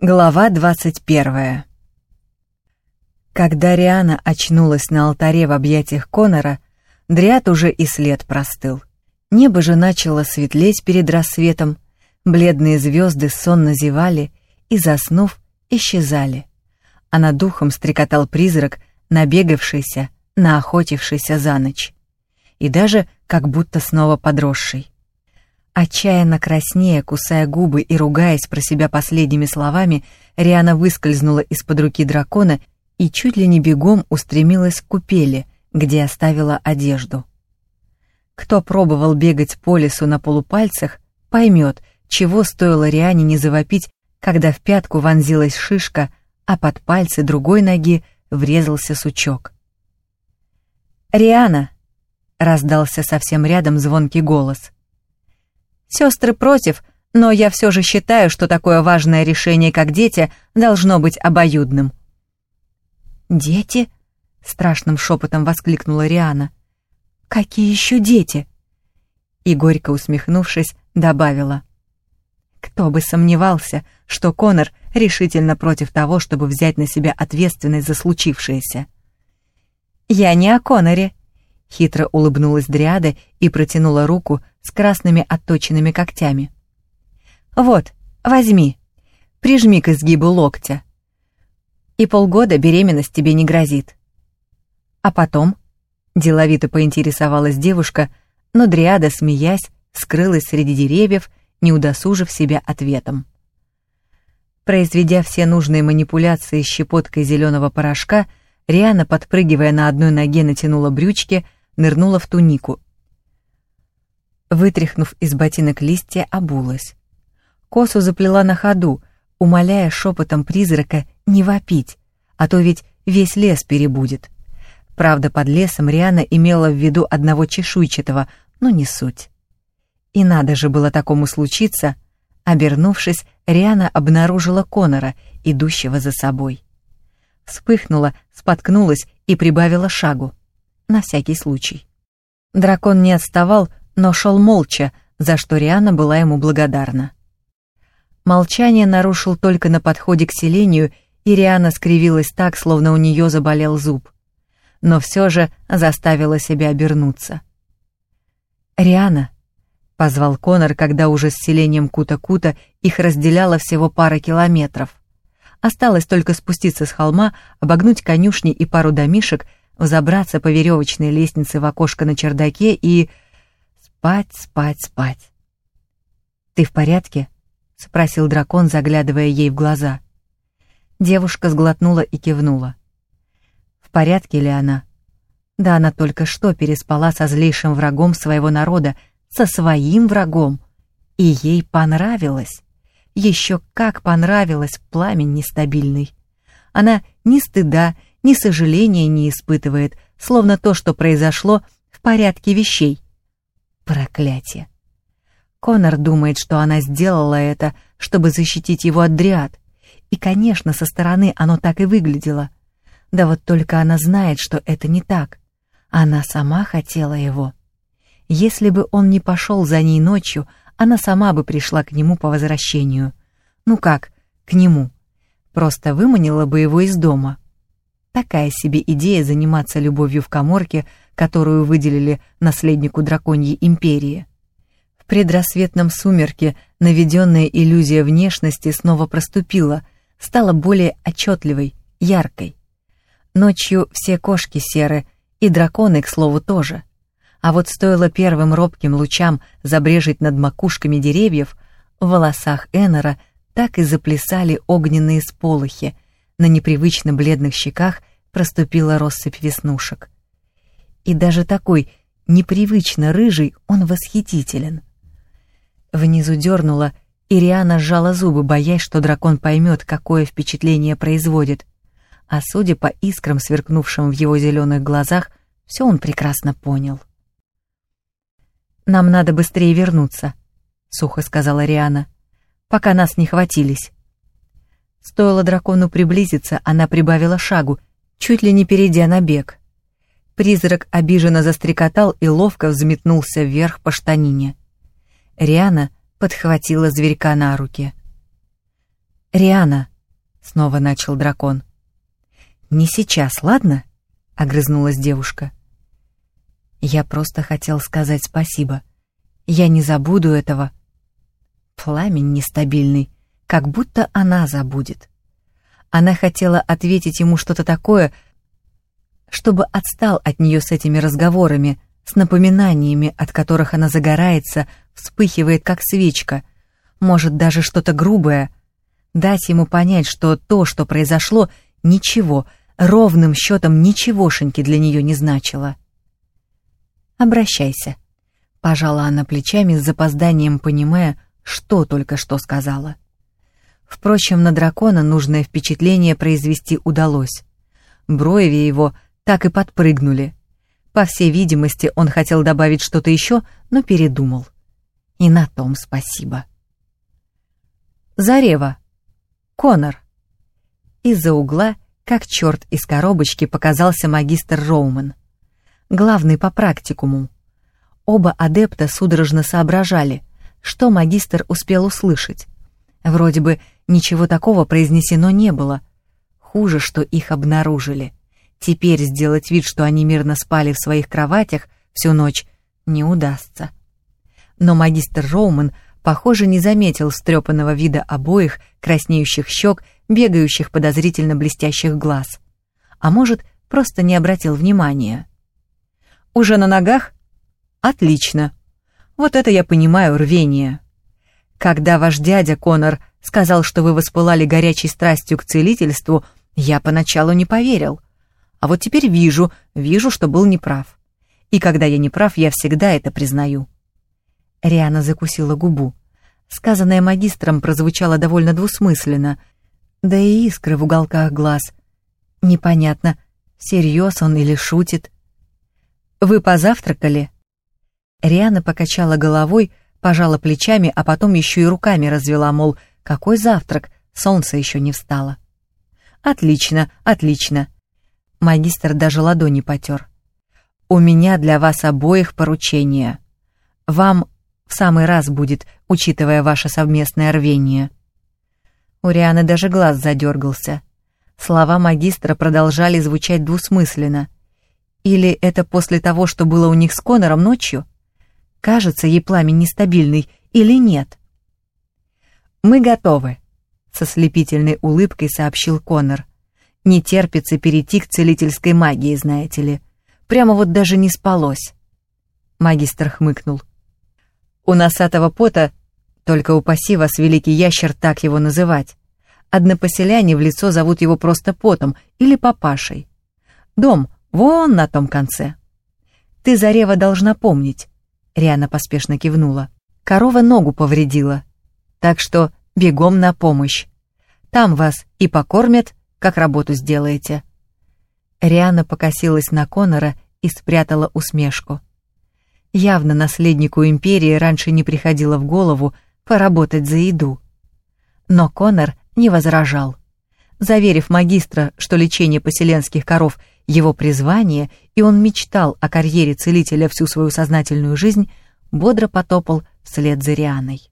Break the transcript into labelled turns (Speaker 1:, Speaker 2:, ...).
Speaker 1: Глава 21 Когда Риана очнулась на алтаре в объятиях Конора, Дриад уже и след простыл. Небо же начало светлеть перед рассветом, бледные звезды сонно зевали и, заснув, исчезали. А над духом стрекотал призрак, набегавшийся, наохотившийся за ночь. И даже как будто снова подросший. Отчаянно краснея, кусая губы и ругаясь про себя последними словами, Риана выскользнула из-под руки дракона и чуть ли не бегом устремилась к купели, где оставила одежду. Кто пробовал бегать по лесу на полупальцах, поймет, чего стоило Риане не завопить, когда в пятку вонзилась шишка, а под пальцы другой ноги врезался сучок. «Риана!» — раздался совсем рядом звонкий голос — Сестры против, но я все же считаю, что такое важное решение, как дети, должно быть обоюдным. «Дети?» — страшным шепотом воскликнула Риана. «Какие еще дети?» И, горько усмехнувшись, добавила. «Кто бы сомневался, что Конор решительно против того, чтобы взять на себя ответственность за случившееся». «Я не о Коноре», — хитро улыбнулась Дриада и протянула руку с красными отточенными когтями. «Вот, возьми, прижми к изгибу локтя. И полгода беременность тебе не грозит». А потом, деловито поинтересовалась девушка, но Дриада, смеясь, скрылась среди деревьев, не удосужив себя ответом. Произведя все нужные манипуляции с щепоткой зеленого порошка, Риана, подпрыгивая на одной ноге, натянула брючки, нырнула в тунику Вытряхнув из ботинок листья, обулась. Косу заплела на ходу, умоляя шепотом призрака не вопить, а то ведь весь лес перебудет. Правда, под лесом Риана имела в виду одного чешуйчатого, но не суть. И надо же было такому случиться. Обернувшись, Риана обнаружила Конора, идущего за собой. Вспыхнула, споткнулась и прибавила шагу. На всякий случай. Дракон не отставал, но шел молча, за что Риана была ему благодарна. Молчание нарушил только на подходе к селению, и Риана скривилась так, словно у нее заболел зуб. Но все же заставила себя обернуться. «Риана», — позвал Конор, когда уже с селением Кута-Кута их разделяло всего пара километров. Осталось только спуститься с холма, обогнуть конюшни и пару домишек, взобраться по веревочной лестнице в окошко на чердаке и Спать, спать, спать. «Ты в порядке?» — спросил дракон, заглядывая ей в глаза. Девушка сглотнула и кивнула. В порядке ли она? Да она только что переспала со злейшим врагом своего народа, со своим врагом. И ей понравилось. Еще как понравилось пламень нестабильный. Она ни стыда, ни сожаления не испытывает, словно то, что произошло, в порядке вещей — Проклятие. Конор думает, что она сделала это, чтобы защитить его от дриад. И, конечно, со стороны оно так и выглядело. Да вот только она знает, что это не так. Она сама хотела его. Если бы он не пошел за ней ночью, она сама бы пришла к нему по возвращению. Ну как, к нему. Просто выманила бы его из дома. Такая себе идея заниматься любовью в коморке, которую выделили наследнику драконьей империи. В предрассветном сумерке наведенная иллюзия внешности снова проступила, стала более отчетливой, яркой. Ночью все кошки серы, и драконы, к слову, тоже. А вот стоило первым робким лучам забрежить над макушками деревьев, в волосах Эннера так и заплясали огненные сполохи, на непривычно бледных щеках проступила россыпь веснушек и даже такой непривычно рыжий он восхитителен. Внизу дернула, и Риана сжала зубы, боясь, что дракон поймет, какое впечатление производит. А судя по искрам, сверкнувшим в его зеленых глазах, все он прекрасно понял. «Нам надо быстрее вернуться», — сухо сказала Риана, — «пока нас не хватились». Стоило дракону приблизиться, она прибавила шагу, чуть ли не перейдя на бег. Призрак обиженно застрекотал и ловко взметнулся вверх по штанине. Риана подхватила зверька на руки. «Риана!» снова начал дракон. «Не сейчас, ладно?» — огрызнулась девушка. «Я просто хотел сказать спасибо. Я не забуду этого». Пламень нестабильный, как будто она забудет. Она хотела ответить ему что-то такое, чтобы отстал от нее с этими разговорами, с напоминаниями, от которых она загорается, вспыхивает, как свечка, может, даже что-то грубое, дать ему понять, что то, что произошло, ничего, ровным счетом ничегошеньки для нее не значило. «Обращайся», — пожала она плечами с запозданием, понимая, что только что сказала. Впрочем, на дракона нужное впечатление произвести удалось. Брови его так и подпрыгнули. По всей видимости, он хотел добавить что-то еще, но передумал. И на том спасибо. Зарева. Конор. Из-за угла, как черт из коробочки, показался магистр Роуман. Главный по практикуму. Оба адепта судорожно соображали, что магистр успел услышать. Вроде бы ничего такого произнесено не было. Хуже, что их обнаружили. Теперь сделать вид, что они мирно спали в своих кроватях всю ночь, не удастся. Но магистр Роуман, похоже, не заметил стрепанного вида обоих, краснеющих щек, бегающих подозрительно блестящих глаз. А может, просто не обратил внимания. «Уже на ногах? Отлично. Вот это я понимаю рвение. Когда ваш дядя Конор сказал, что вы воспылали горячей страстью к целительству, я поначалу не поверил. А вот теперь вижу, вижу, что был неправ. И когда я не прав, я всегда это признаю. Риана закусила губу. Сказанное магистром прозвучало довольно двусмысленно, да и искры в уголках глаз. Непонятно, всерьез он или шутит. «Вы позавтракали?» Риана покачала головой, пожала плечами, а потом еще и руками развела, мол, какой завтрак, солнце еще не встало. «Отлично, отлично!» Магистр даже ладони потер. «У меня для вас обоих поручение. Вам в самый раз будет, учитывая ваше совместное рвение». У Рианы даже глаз задергался. Слова магистра продолжали звучать двусмысленно. Или это после того, что было у них с Конором ночью? Кажется ей пламень нестабильный или нет? «Мы готовы», — со слепительной улыбкой сообщил Конор. «Не терпится перейти к целительской магии, знаете ли. Прямо вот даже не спалось». Магистр хмыкнул. «У носатого пота, только упаси вас, великий ящер, так его называть. Однопоселяне в лицо зовут его просто потом или папашей. Дом вон на том конце. Ты, Зарева, должна помнить, Риана поспешно кивнула. Корова ногу повредила. Так что бегом на помощь. Там вас и покормят, как работу сделаете. Риана покосилась на Конора и спрятала усмешку. Явно наследнику империи раньше не приходило в голову поработать за еду. Но Конор не возражал. Заверив магистра, что лечение поселенских коров — его призвание, и он мечтал о карьере целителя всю свою сознательную жизнь, бодро потопал вслед за Рианой.